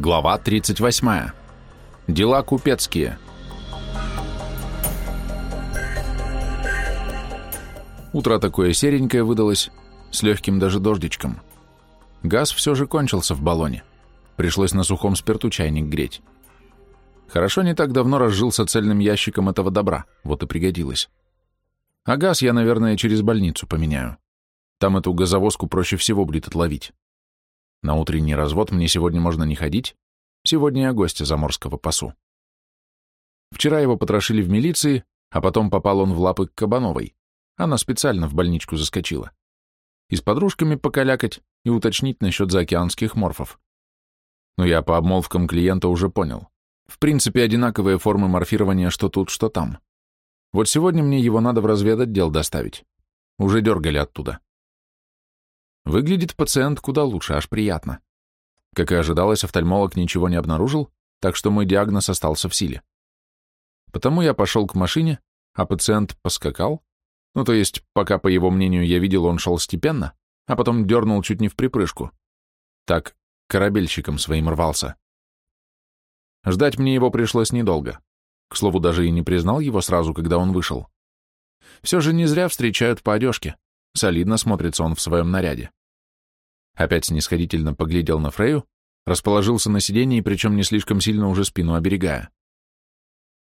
Глава 38. Дела купецкие. Утро такое серенькое выдалось, с легким даже дождичком. Газ все же кончился в баллоне. Пришлось на сухом спирту чайник греть. Хорошо не так давно разжился цельным ящиком этого добра, вот и пригодилось. А газ я, наверное, через больницу поменяю. Там эту газовозку проще всего будет отловить. На утренний развод мне сегодня можно не ходить. Сегодня я гостя заморского пасу. Вчера его потрошили в милиции, а потом попал он в лапы к Кабановой. Она специально в больничку заскочила. И с подружками покалякать и уточнить насчет заокеанских морфов. Но я по обмолвкам клиента уже понял. В принципе, одинаковые формы морфирования что тут, что там. Вот сегодня мне его надо в разведотдел доставить. Уже дергали оттуда. Выглядит пациент куда лучше, аж приятно. Как и ожидалось, офтальмолог ничего не обнаружил, так что мой диагноз остался в силе. Потому я пошел к машине, а пациент поскакал. Ну, то есть, пока, по его мнению, я видел, он шел степенно, а потом дернул чуть не в припрыжку. Так, корабельщиком своим рвался. Ждать мне его пришлось недолго. К слову, даже и не признал его сразу, когда он вышел. Все же не зря встречают по одежке. Солидно смотрится он в своем наряде. Опять снисходительно поглядел на Фрею, расположился на сиденье, причем не слишком сильно уже спину оберегая.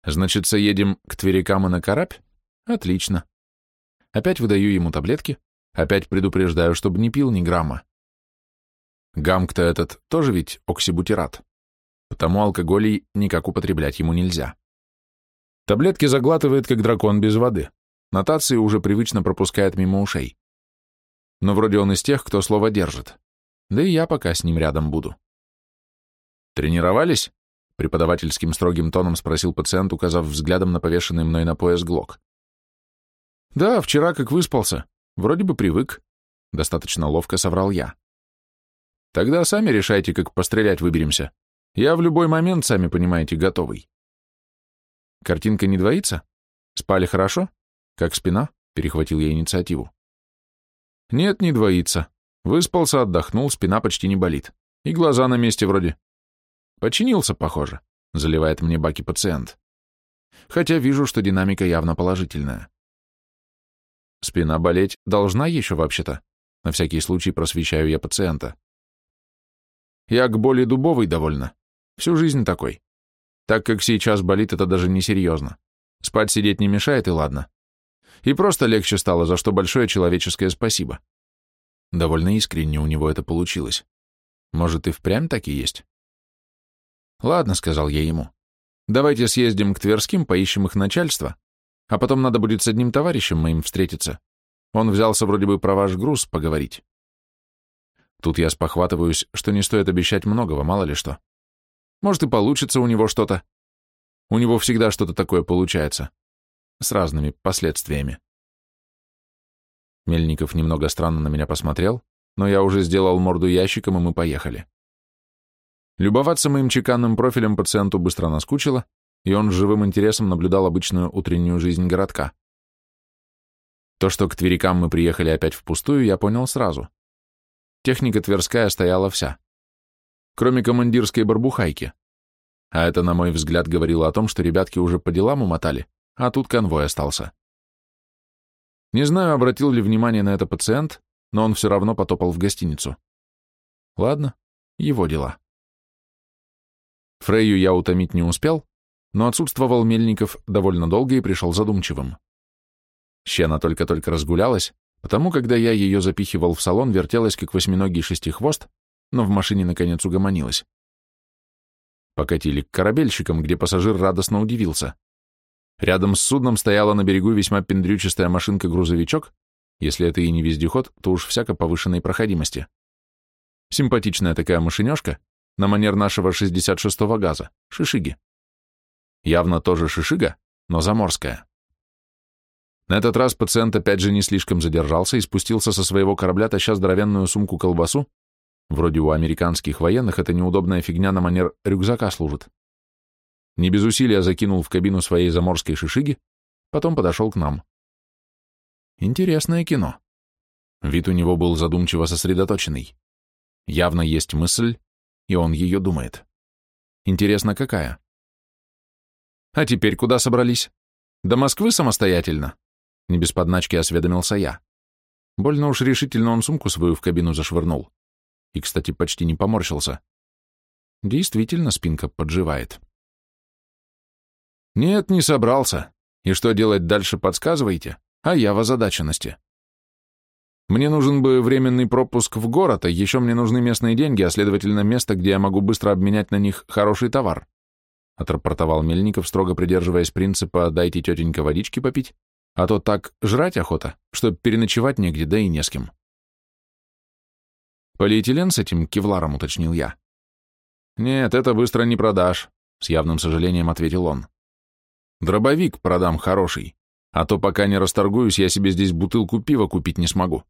Значит, едем к Тверикам и на Карабь? Отлично. Опять выдаю ему таблетки, опять предупреждаю, чтобы не пил ни грамма. Гамк-то этот тоже ведь оксибутират, потому алкоголей никак употреблять ему нельзя. Таблетки заглатывает, как дракон без воды. Нотации уже привычно пропускает мимо ушей. Но вроде он из тех, кто слово держит. Да и я пока с ним рядом буду. «Тренировались?» — преподавательским строгим тоном спросил пациент, указав взглядом на повешенный мной на пояс глок. «Да, вчера как выспался. Вроде бы привык». Достаточно ловко соврал я. «Тогда сами решайте, как пострелять выберемся. Я в любой момент, сами понимаете, готовый». «Картинка не двоится? Спали хорошо? Как спина?» — перехватил я инициативу. «Нет, не двоится. Выспался, отдохнул, спина почти не болит. И глаза на месте вроде. Починился, похоже, заливает мне баки пациент. Хотя вижу, что динамика явно положительная. Спина болеть должна еще вообще-то. На всякий случай просвещаю я пациента. Я к боли дубовой довольна. Всю жизнь такой. Так как сейчас болит, это даже не серьезно. Спать сидеть не мешает, и ладно. И просто легче стало, за что большое человеческое спасибо. Довольно искренне у него это получилось. Может, и впрямь так и есть? Ладно, сказал я ему. Давайте съездим к Тверским, поищем их начальство, а потом надо будет с одним товарищем моим встретиться. Он взялся вроде бы про ваш груз поговорить. Тут я спохватываюсь, что не стоит обещать многого, мало ли что. Может, и получится у него что-то. У него всегда что-то такое получается. С разными последствиями. Мельников немного странно на меня посмотрел, но я уже сделал морду ящиком, и мы поехали. Любоваться моим чеканным профилем пациенту быстро наскучило, и он с живым интересом наблюдал обычную утреннюю жизнь городка. То, что к Тверикам мы приехали опять впустую, я понял сразу. Техника Тверская стояла вся. Кроме командирской барбухайки. А это, на мой взгляд, говорило о том, что ребятки уже по делам умотали, а тут конвой остался. Не знаю, обратил ли внимание на это пациент, но он все равно потопал в гостиницу. Ладно, его дела. Фрейю я утомить не успел, но отсутствовал Мельников довольно долго и пришел задумчивым. Щена только-только разгулялась, потому когда я ее запихивал в салон, вертелась как восьминогий шестихвост, но в машине наконец угомонилась. Покатили к корабельщикам, где пассажир радостно удивился. Рядом с судном стояла на берегу весьма пендрючистая машинка-грузовичок, если это и не вездеход, то уж всяко повышенной проходимости. Симпатичная такая машинешка, на манер нашего 66-го газа, шишиги. Явно тоже шишига, но заморская. На этот раз пациент опять же не слишком задержался и спустился со своего корабля, таща здоровенную сумку-колбасу. Вроде у американских военных это неудобная фигня на манер рюкзака служит не без усилия закинул в кабину своей заморской шишиги, потом подошел к нам. Интересное кино. Вид у него был задумчиво сосредоточенный. Явно есть мысль, и он ее думает. Интересно, какая? А теперь куда собрались? До Москвы самостоятельно? Не без подначки осведомился я. Больно уж решительно он сумку свою в кабину зашвырнул. И, кстати, почти не поморщился. Действительно, спинка подживает. Нет, не собрался. И что делать дальше, подсказывайте, а я в озадаченности. Мне нужен бы временный пропуск в город, а еще мне нужны местные деньги, а следовательно место, где я могу быстро обменять на них хороший товар. Отрапортовал Мельников, строго придерживаясь принципа «дайте тетенька водички попить», а то так жрать охота, что переночевать негде, да и не с кем. Полиэтилен с этим кевларом, уточнил я. Нет, это быстро не продашь, с явным сожалением ответил он. Дробовик продам хороший, а то пока не расторгуюсь, я себе здесь бутылку пива купить не смогу.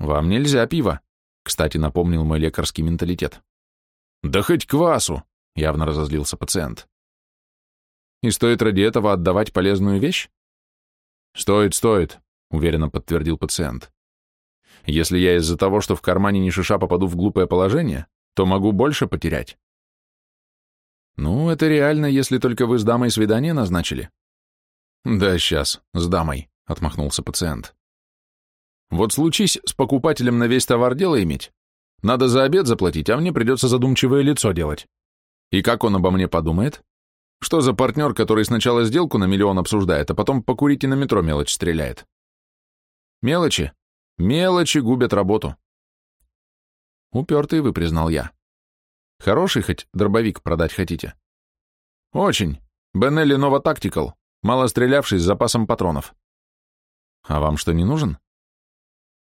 Вам нельзя пива, кстати, напомнил мой лекарский менталитет. Да хоть квасу, явно разозлился пациент. И стоит ради этого отдавать полезную вещь? Стоит, стоит, уверенно подтвердил пациент. Если я из-за того, что в кармане ни шиша попаду в глупое положение, то могу больше потерять. Ну, это реально, если только вы с дамой свидание назначили. Да, сейчас, с дамой, отмахнулся пациент. Вот случись с покупателем на весь товар дело иметь. Надо за обед заплатить, а мне придется задумчивое лицо делать. И как он обо мне подумает? Что за партнер, который сначала сделку на миллион обсуждает, а потом покурить и на метро мелочь стреляет? Мелочи? Мелочи губят работу. Упертый вы, признал я. Хороший хоть дробовик продать хотите? Очень. Бенелли Нова Тактикал, мало стрелявший с запасом патронов. А вам что, не нужен?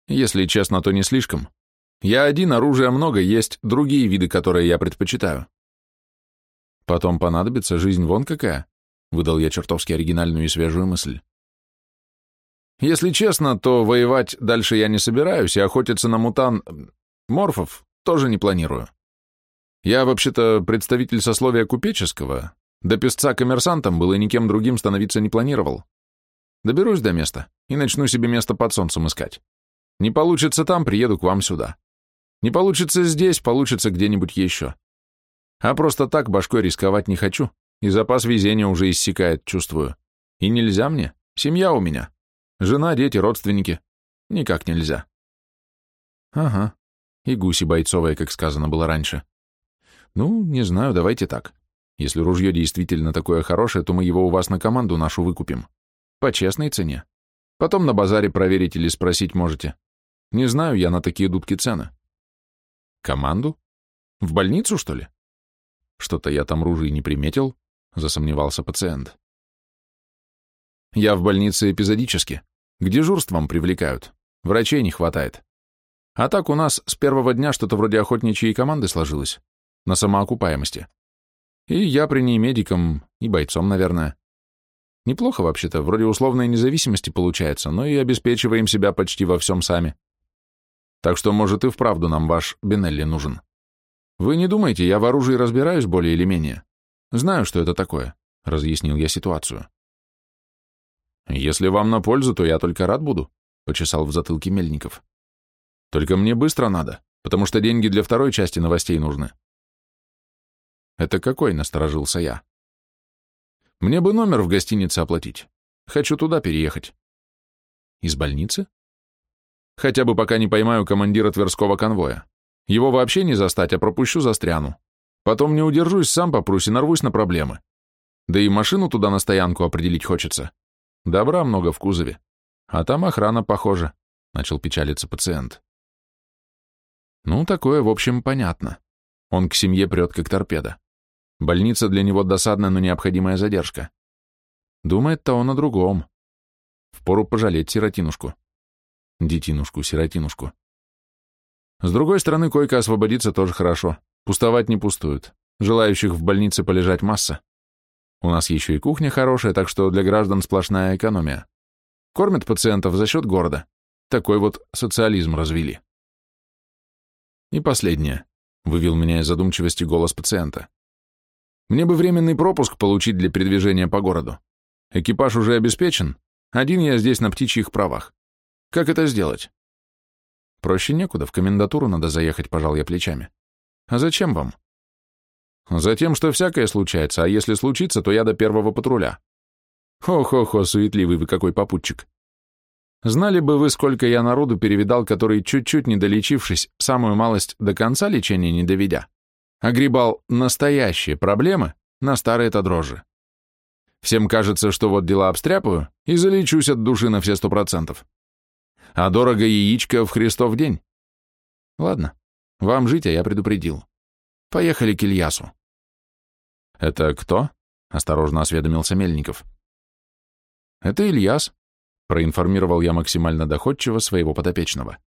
Если честно, то не слишком. Я один, оружия много, есть другие виды, которые я предпочитаю. Потом понадобится, жизнь вон какая, выдал я чертовски оригинальную и свежую мысль. Если честно, то воевать дальше я не собираюсь, и охотиться на мутан... морфов тоже не планирую. Я, вообще-то, представитель сословия купеческого, до песца коммерсантом был и никем другим становиться не планировал. Доберусь до места и начну себе место под солнцем искать. Не получится там, приеду к вам сюда. Не получится здесь, получится где-нибудь еще. А просто так башкой рисковать не хочу, и запас везения уже иссякает, чувствую. И нельзя мне, семья у меня. Жена, дети, родственники. Никак нельзя. Ага, и гуси бойцовые, как сказано было раньше. Ну, не знаю, давайте так. Если ружье действительно такое хорошее, то мы его у вас на команду нашу выкупим. По честной цене. Потом на базаре проверить или спросить можете. Не знаю я на такие дудки цены. Команду? В больницу, что ли? Что-то я там ружей не приметил, засомневался пациент. Я в больнице эпизодически. К дежурствам привлекают. Врачей не хватает. А так у нас с первого дня что-то вроде охотничьей команды сложилось. На самоокупаемости. И я при ней медиком и бойцом, наверное. Неплохо вообще-то, вроде условной независимости получается, но и обеспечиваем себя почти во всем сами. Так что, может, и вправду нам ваш Бенелли нужен. Вы не думайте, я в оружии разбираюсь более или менее. Знаю, что это такое, — разъяснил я ситуацию. Если вам на пользу, то я только рад буду, — почесал в затылке Мельников. Только мне быстро надо, потому что деньги для второй части новостей нужны. Это какой, — насторожился я. Мне бы номер в гостинице оплатить. Хочу туда переехать. Из больницы? Хотя бы пока не поймаю командира Тверского конвоя. Его вообще не застать, а пропущу застряну. Потом не удержусь, сам попрусь и нарвусь на проблемы. Да и машину туда на стоянку определить хочется. Добра много в кузове. А там охрана, похоже, — начал печалиться пациент. Ну, такое, в общем, понятно. Он к семье прет, как торпеда. Больница для него досадная, но необходимая задержка. Думает-то он о другом. Впору пожалеть сиротинушку. Детинушку, сиротинушку. С другой стороны, койка освободиться тоже хорошо. Пустовать не пустуют. Желающих в больнице полежать масса. У нас еще и кухня хорошая, так что для граждан сплошная экономия. Кормят пациентов за счет города. Такой вот социализм развили. И последнее. Вывел меня из задумчивости голос пациента. Мне бы временный пропуск получить для передвижения по городу. Экипаж уже обеспечен. Один я здесь на птичьих правах. Как это сделать? Проще некуда, в комендатуру надо заехать, пожал я плечами. А зачем вам? Затем, что всякое случается, а если случится, то я до первого патруля. Хо-хо-хо, суетливый вы какой попутчик. Знали бы вы, сколько я народу перевидал, который, чуть-чуть не долечившись, самую малость до конца лечения не доведя, огребал настоящие проблемы на старые-то дрожжи. Всем кажется, что вот дела обстряпаю и залечусь от души на все сто процентов. А дорого яичко в Христов день. Ладно, вам жить, а я предупредил. Поехали к Ильясу. Это кто? Осторожно осведомился Мельников. Это Ильяс, проинформировал я максимально доходчиво своего подопечного.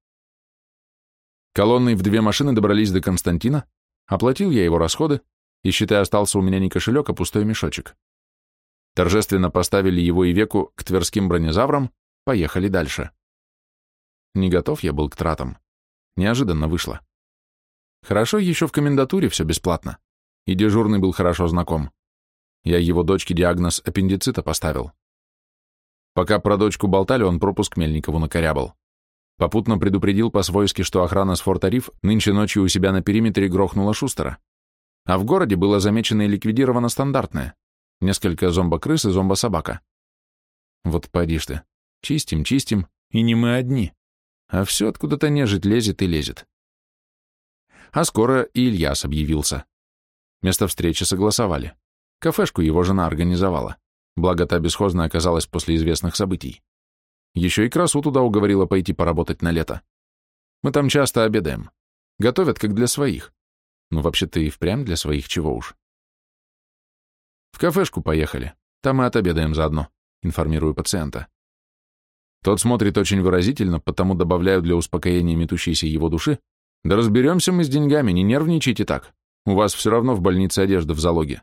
Колонной в две машины добрались до Константина, оплатил я его расходы, и, считай, остался у меня не кошелек, а пустой мешочек. Торжественно поставили его и веку к тверским бронезаврам, поехали дальше. Не готов я был к тратам. Неожиданно вышло. Хорошо, еще в комендатуре все бесплатно. И дежурный был хорошо знаком. Я его дочке диагноз аппендицита поставил. Пока про дочку болтали, он пропуск Мельникову накорябал. Попутно предупредил по-свойски, что охрана с форта Риф нынче ночью у себя на периметре грохнула Шустера. А в городе было замечено и ликвидировано стандартное. Несколько зомбокрыс и зомбособака. Вот поди ты. Чистим, чистим, и не мы одни. А все откуда-то нежить лезет и лезет. А скоро и Ильяс объявился. Место встречи согласовали. Кафешку его жена организовала благо та бесхозно оказалась после известных событий. Еще и красу туда уговорила пойти поработать на лето. Мы там часто обедаем. Готовят, как для своих. Ну, вообще-то и впрямь для своих, чего уж. В кафешку поехали. Там и отобедаем заодно, информирую пациента. Тот смотрит очень выразительно, потому добавляю для успокоения метущейся его души, да разберемся мы с деньгами, не нервничайте так. У вас все равно в больнице одежда в залоге.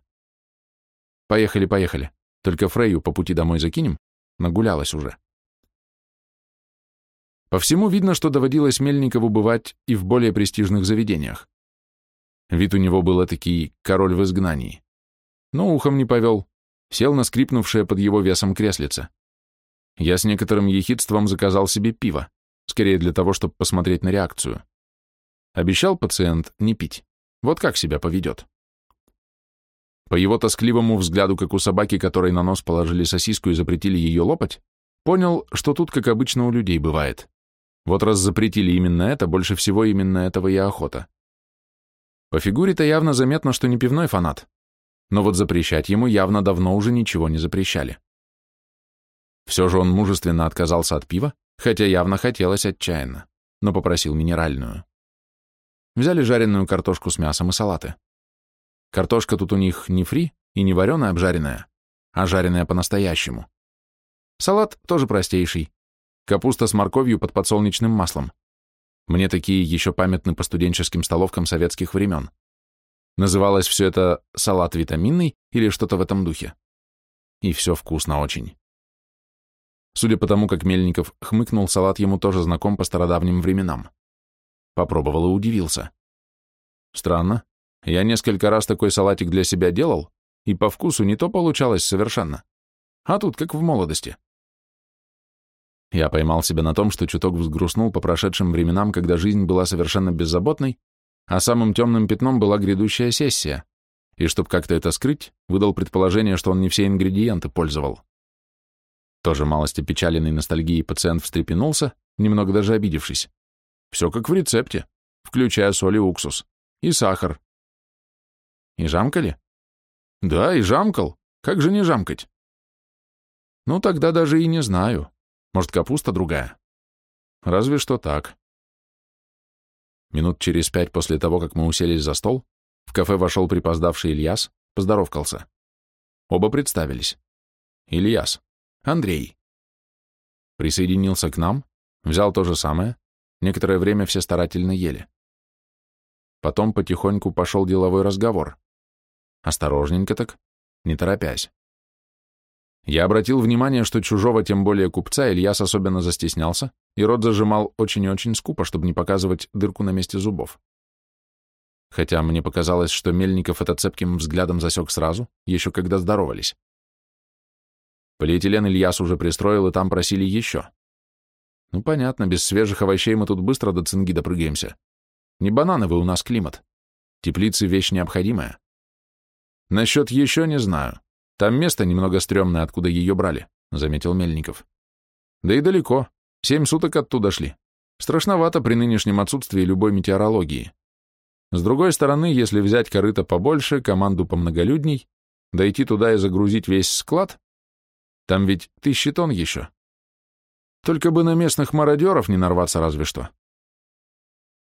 Поехали, поехали. Только Фрейю по пути домой закинем, нагулялась уже. По всему видно, что доводилось Мельникову бывать и в более престижных заведениях. Вид у него был этакий король в изгнании. Но ухом не повел, сел на скрипнувшее под его весом креслице. Я с некоторым ехидством заказал себе пиво, скорее для того, чтобы посмотреть на реакцию. Обещал пациент не пить. Вот как себя поведет. По его тоскливому взгляду, как у собаки, которой на нос положили сосиску и запретили ее лопать, понял, что тут, как обычно, у людей бывает. Вот раз запретили именно это, больше всего именно этого и охота. По фигуре-то явно заметно, что не пивной фанат, но вот запрещать ему явно давно уже ничего не запрещали. Все же он мужественно отказался от пива, хотя явно хотелось отчаянно, но попросил минеральную. Взяли жареную картошку с мясом и салаты. Картошка тут у них не фри и не вареная обжаренная, а жареная по-настоящему. Салат тоже простейший. Капуста с морковью под подсолнечным маслом. Мне такие еще памятны по студенческим столовкам советских времен. Называлось все это салат витаминный или что-то в этом духе. И все вкусно очень. Судя по тому, как Мельников хмыкнул, салат ему тоже знаком по стародавним временам. Попробовал и удивился. Странно, я несколько раз такой салатик для себя делал, и по вкусу не то получалось совершенно. А тут как в молодости. Я поймал себя на том, что чуток взгрустнул по прошедшим временам, когда жизнь была совершенно беззаботной, а самым темным пятном была грядущая сессия, и чтобы как-то это скрыть, выдал предположение, что он не все ингредиенты пользовал. Тоже малость опечаленный ностальгией пациент встрепенулся, немного даже обидевшись. Все как в рецепте, включая соль и уксус, и сахар, и жамкали? Да, и жамкал. Как же не жамкать? Ну, тогда даже и не знаю. Может, капуста другая? Разве что так. Минут через пять после того, как мы уселись за стол, в кафе вошел припоздавший Ильяс, поздоровкался. Оба представились. Ильяс. Андрей. Присоединился к нам, взял то же самое, некоторое время все старательно ели. Потом потихоньку пошел деловой разговор. Осторожненько так, не торопясь. Я обратил внимание, что чужого, тем более купца, Ильяс особенно застеснялся, и рот зажимал очень и очень скупо, чтобы не показывать дырку на месте зубов. Хотя мне показалось, что Мельников это цепким взглядом засек сразу, еще когда здоровались. Полиэтилен Ильяс уже пристроил, и там просили еще. Ну, понятно, без свежих овощей мы тут быстро до цинги допрыгаемся. Не банановый у нас климат. Теплицы — вещь необходимая. Насчет еще не знаю. Там место немного стрёмное, откуда ее брали, заметил Мельников. Да и далеко. Семь суток оттуда шли. Страшновато при нынешнем отсутствии любой метеорологии. С другой стороны, если взять корыто побольше, команду помноголюдней, дойти туда и загрузить весь склад, там ведь тысячи тонн еще. Только бы на местных мародеров не нарваться разве что.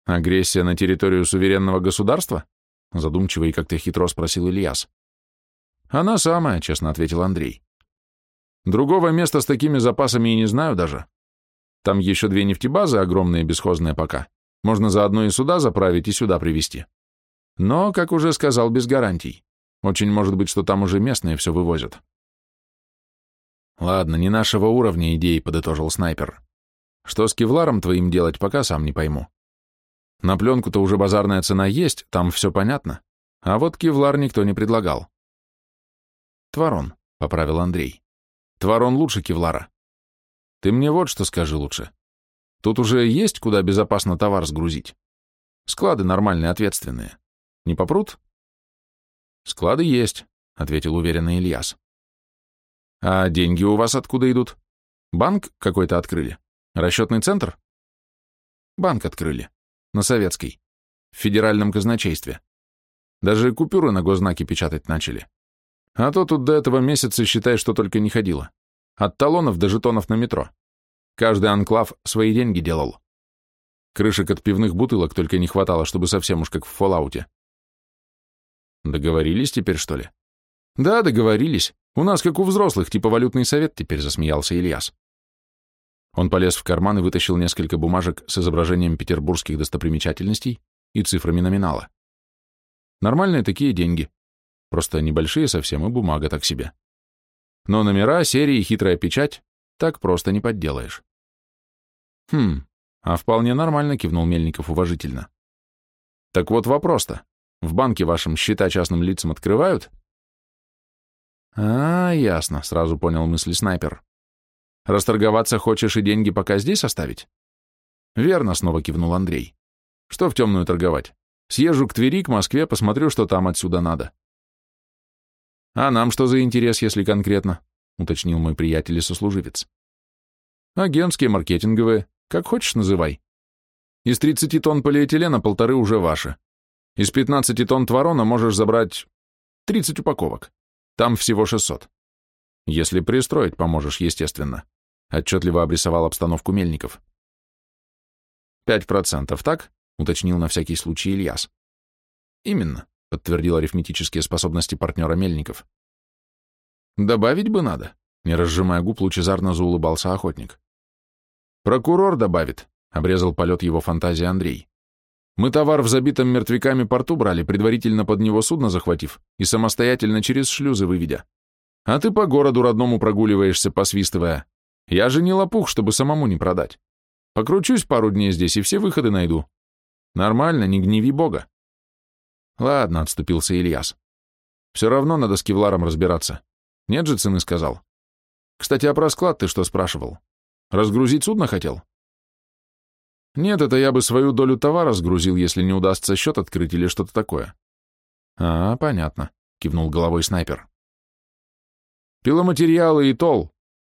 Агрессия на территорию суверенного государства? Задумчиво и как-то хитро спросил Ильяс. Она самая, честно ответил Андрей. Другого места с такими запасами и не знаю даже. Там еще две нефтебазы, огромные, бесхозные пока. Можно заодно и сюда заправить, и сюда привезти. Но, как уже сказал, без гарантий. Очень может быть, что там уже местные все вывозят. Ладно, не нашего уровня идей, подытожил снайпер. Что с кевларом твоим делать, пока сам не пойму. На пленку-то уже базарная цена есть, там все понятно. А вот кевлар никто не предлагал. Тварон, поправил Андрей. Тварон лучше кевлара. Ты мне вот что скажи лучше. Тут уже есть куда безопасно товар сгрузить? Склады нормальные, ответственные. Не попрут? Склады есть, ответил уверенно Ильяс. А деньги у вас откуда идут? Банк какой-то открыли? Расчетный центр? Банк открыли. На советской. В федеральном казначействе. Даже купюры на гознаке печатать начали. А то тут до этого месяца, считай, что только не ходило. От талонов до жетонов на метро. Каждый анклав свои деньги делал. Крышек от пивных бутылок только не хватало, чтобы совсем уж как в фоллауте. Договорились теперь, что ли? Да, договорились. У нас как у взрослых, типа валютный совет, теперь засмеялся Ильяс. Он полез в карман и вытащил несколько бумажек с изображением петербургских достопримечательностей и цифрами номинала. Нормальные такие деньги. Просто небольшие совсем и бумага так себе. Но номера, серии, хитрая печать так просто не подделаешь. Хм, а вполне нормально, кивнул Мельников уважительно. Так вот вопрос-то. В банке вашем счета частным лицам открывают? А, ясно, сразу понял мысли снайпер. Расторговаться хочешь и деньги пока здесь оставить? Верно, снова кивнул Андрей. Что в темную торговать? Съезжу к Твери, к Москве, посмотрю, что там отсюда надо. «А нам что за интерес, если конкретно?» — уточнил мой приятель и сослуживец. «Агентские, маркетинговые, как хочешь называй. Из 30 тонн полиэтилена полторы уже ваши. Из 15 тонн творона можешь забрать 30 упаковок. Там всего 600. Если пристроить поможешь, естественно», — отчетливо обрисовал обстановку Мельников. «Пять процентов, так?» — уточнил на всякий случай Ильяс. «Именно подтвердил арифметические способности партнера Мельников. Добавить бы надо, не разжимая губ, лучезарно заулыбался охотник. Прокурор добавит, обрезал полет его фантазии Андрей. Мы товар в забитом мертвяками порту брали, предварительно под него судно захватив и самостоятельно через шлюзы выведя. А ты по городу родному прогуливаешься, посвистывая. Я же не лопух, чтобы самому не продать. Покручусь пару дней здесь и все выходы найду. Нормально, не гневи бога. Ладно, отступился Ильяс. Все равно надо с кевларом разбираться. Нет же цены, сказал. Кстати, а про склад ты что спрашивал? Разгрузить судно хотел? Нет, это я бы свою долю товара сгрузил, если не удастся счет открыть или что-то такое. А, понятно, кивнул головой снайпер. Пиломатериалы и тол,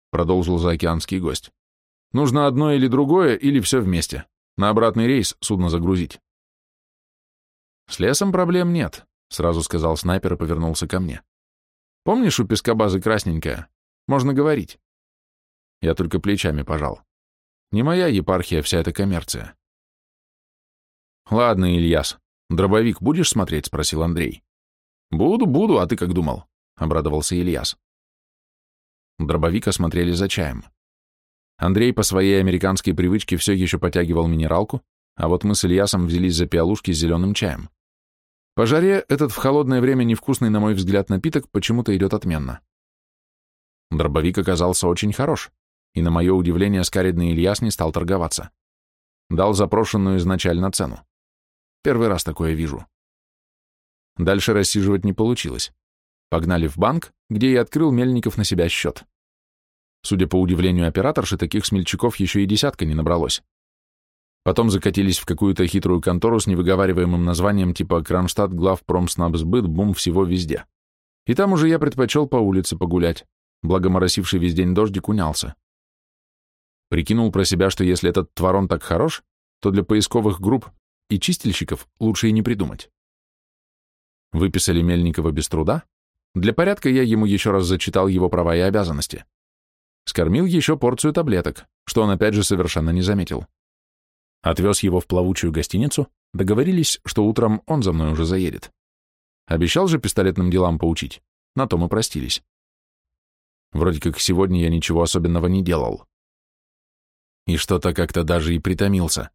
продолжил заокеанский гость. Нужно одно или другое, или все вместе. На обратный рейс судно загрузить. «С лесом проблем нет», — сразу сказал снайпер и повернулся ко мне. «Помнишь, у пескобазы красненькая? Можно говорить». Я только плечами пожал. Не моя епархия вся эта коммерция. «Ладно, Ильяс, дробовик будешь смотреть?» — спросил Андрей. «Буду, буду, а ты как думал?» — обрадовался Ильяс. Дробовик осмотрели за чаем. Андрей по своей американской привычке все еще потягивал минералку, а вот мы с Ильясом взялись за пиалушки с зеленым чаем. По жаре этот в холодное время невкусный, на мой взгляд, напиток почему-то идет отменно. Дробовик оказался очень хорош, и на мое удивление скаридный Ильяс не стал торговаться. Дал запрошенную изначально цену. Первый раз такое вижу. Дальше рассиживать не получилось. Погнали в банк, где и открыл Мельников на себя счет. Судя по удивлению операторши, таких смельчаков еще и десятка не набралось. Потом закатились в какую-то хитрую контору с невыговариваемым названием типа «Кронштадт главпромснабсбыт бум всего везде». И там уже я предпочел по улице погулять, благо моросивший весь день дождик унялся. Прикинул про себя, что если этот творон так хорош, то для поисковых групп и чистильщиков лучше и не придумать. Выписали Мельникова без труда. Для порядка я ему еще раз зачитал его права и обязанности. Скормил еще порцию таблеток, что он опять же совершенно не заметил. Отвез его в плавучую гостиницу, договорились, что утром он за мной уже заедет. Обещал же пистолетным делам поучить, на то мы простились. Вроде как сегодня я ничего особенного не делал. И что-то как-то даже и притомился.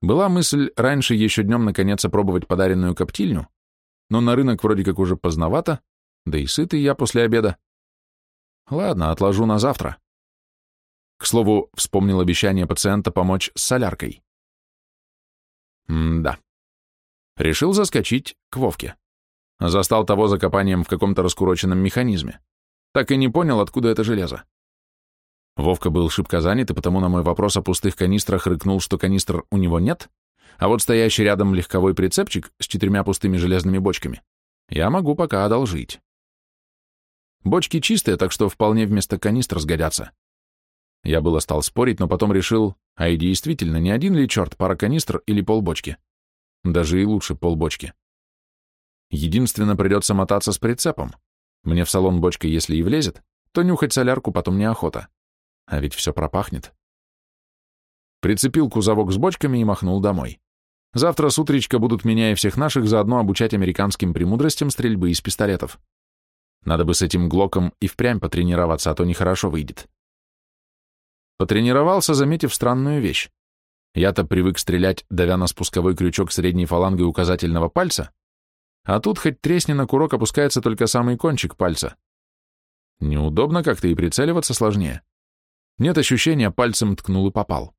Была мысль раньше еще днем наконец опробовать подаренную коптильню, но на рынок вроде как уже поздновато, да и сытый я после обеда. Ладно, отложу на завтра. К слову, вспомнил обещание пациента помочь с соляркой. М-да. Решил заскочить к Вовке. Застал того за копанием в каком-то раскуроченном механизме. Так и не понял, откуда это железо. Вовка был шибко занят, и потому на мой вопрос о пустых канистрах рыкнул, что канистр у него нет, а вот стоящий рядом легковой прицепчик с четырьмя пустыми железными бочками я могу пока одолжить. Бочки чистые, так что вполне вместо канистр сгодятся. Я было стал спорить, но потом решил, а и действительно, не один ли черт, пара канистр или полбочки? Даже и лучше полбочки. Единственно придется мотаться с прицепом. Мне в салон бочка, если и влезет, то нюхать солярку потом неохота. А ведь все пропахнет. Прицепил кузовок с бочками и махнул домой. Завтра с утречка будут меня и всех наших заодно обучать американским премудростям стрельбы из пистолетов. Надо бы с этим глоком и впрямь потренироваться, а то нехорошо выйдет. Потренировался, заметив странную вещь. Я-то привык стрелять, давя на спусковой крючок средней фалангой указательного пальца, а тут хоть тресни на курок опускается только самый кончик пальца. Неудобно как-то и прицеливаться сложнее. Нет ощущения, пальцем ткнул и попал.